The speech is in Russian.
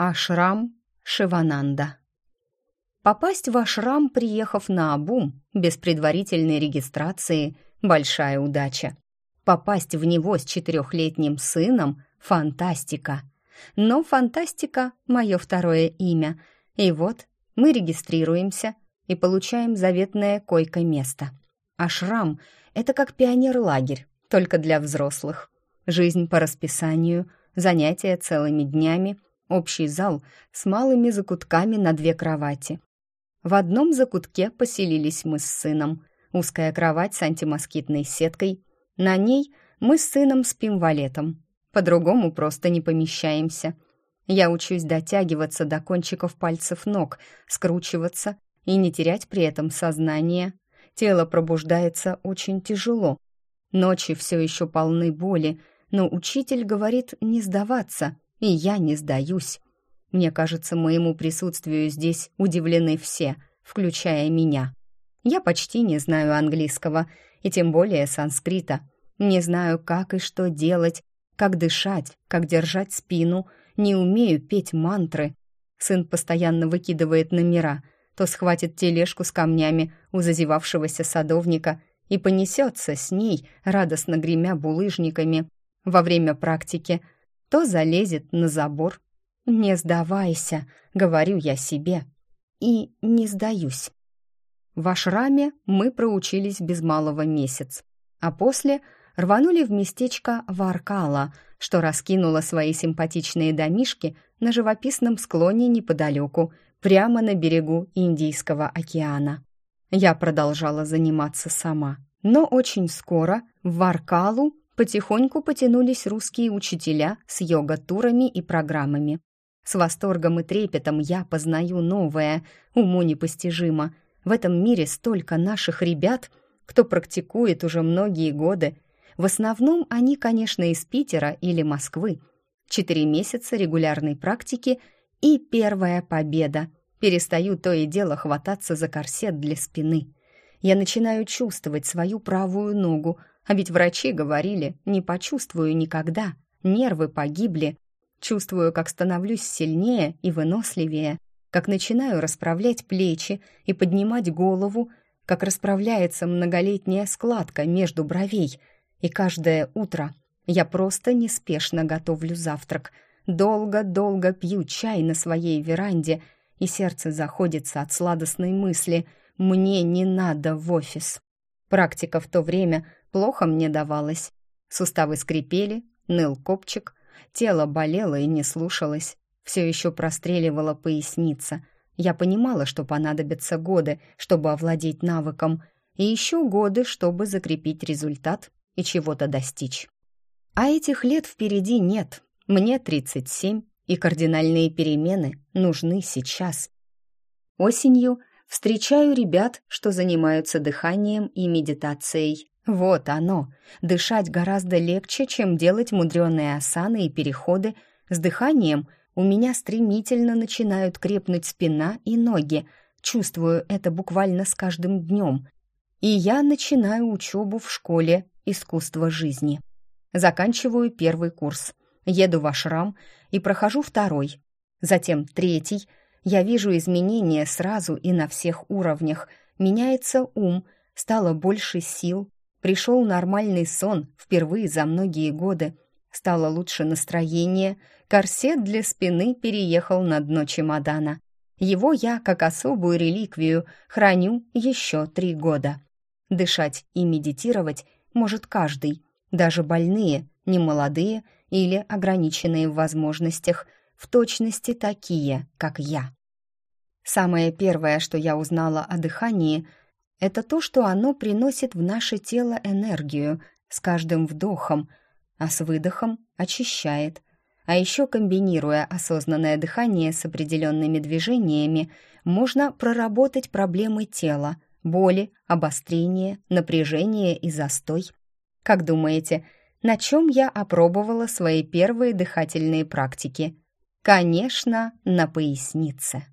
Ашрам Шивананда. Попасть в ашрам, приехав на Абум, без предварительной регистрации – большая удача. Попасть в него с четырехлетним сыном – фантастика. Но фантастика – мое второе имя. И вот мы регистрируемся и получаем заветное койко-место. Ашрам – это как пионер-лагерь, только для взрослых. Жизнь по расписанию, занятия целыми днями – Общий зал с малыми закутками на две кровати. В одном закутке поселились мы с сыном. Узкая кровать с антимоскитной сеткой. На ней мы с сыном спим валетом. По-другому просто не помещаемся. Я учусь дотягиваться до кончиков пальцев ног, скручиваться и не терять при этом сознание. Тело пробуждается очень тяжело. Ночи все еще полны боли, но учитель говорит не сдаваться — и я не сдаюсь. Мне кажется, моему присутствию здесь удивлены все, включая меня. Я почти не знаю английского, и тем более санскрита. Не знаю, как и что делать, как дышать, как держать спину, не умею петь мантры. Сын постоянно выкидывает номера, то схватит тележку с камнями у зазевавшегося садовника и понесется с ней, радостно гремя булыжниками. Во время практики – то залезет на забор. «Не сдавайся», — говорю я себе, и не сдаюсь. В ашраме мы проучились без малого месяц, а после рванули в местечко Варкала, что раскинуло свои симпатичные домишки на живописном склоне неподалеку, прямо на берегу Индийского океана. Я продолжала заниматься сама, но очень скоро в Варкалу потихоньку потянулись русские учителя с йога-турами и программами. С восторгом и трепетом я познаю новое, уму непостижимо. В этом мире столько наших ребят, кто практикует уже многие годы. В основном они, конечно, из Питера или Москвы. Четыре месяца регулярной практики и первая победа. Перестаю то и дело хвататься за корсет для спины. Я начинаю чувствовать свою правую ногу, а ведь врачи говорили, не почувствую никогда. Нервы погибли. Чувствую, как становлюсь сильнее и выносливее, как начинаю расправлять плечи и поднимать голову, как расправляется многолетняя складка между бровей. И каждое утро я просто неспешно готовлю завтрак. Долго-долго пью чай на своей веранде, и сердце заходится от сладостной мысли «мне не надо в офис». Практика в то время плохо мне давалась. Суставы скрипели, ныл копчик, тело болело и не слушалось. Все еще простреливала поясница. Я понимала, что понадобятся годы, чтобы овладеть навыком, и еще годы, чтобы закрепить результат и чего-то достичь. А этих лет впереди нет. Мне 37, и кардинальные перемены нужны сейчас. Осенью встречаю ребят, что занимаются дыханием и медитацией. Вот оно. Дышать гораздо легче, чем делать мудреные осаны и переходы. С дыханием у меня стремительно начинают крепнуть спина и ноги. Чувствую это буквально с каждым днем. И я начинаю учебу в школе искусства жизни. Заканчиваю первый курс. Еду в ашрам и прохожу второй. Затем третий. Я вижу изменения сразу и на всех уровнях. Меняется ум, стало больше сил, Пришел нормальный сон впервые за многие годы. Стало лучше настроение. Корсет для спины переехал на дно чемодана. Его я, как особую реликвию, храню еще три года. Дышать и медитировать может каждый, даже больные, немолодые или ограниченные в возможностях, в точности такие, как я. Самое первое, что я узнала о дыхании – это то, что оно приносит в наше тело энергию с каждым вдохом, а с выдохом очищает. А еще комбинируя осознанное дыхание с определенными движениями, можно проработать проблемы тела, боли, обострение, напряжение и застой. Как думаете, на чем я опробовала свои первые дыхательные практики? Конечно, на пояснице.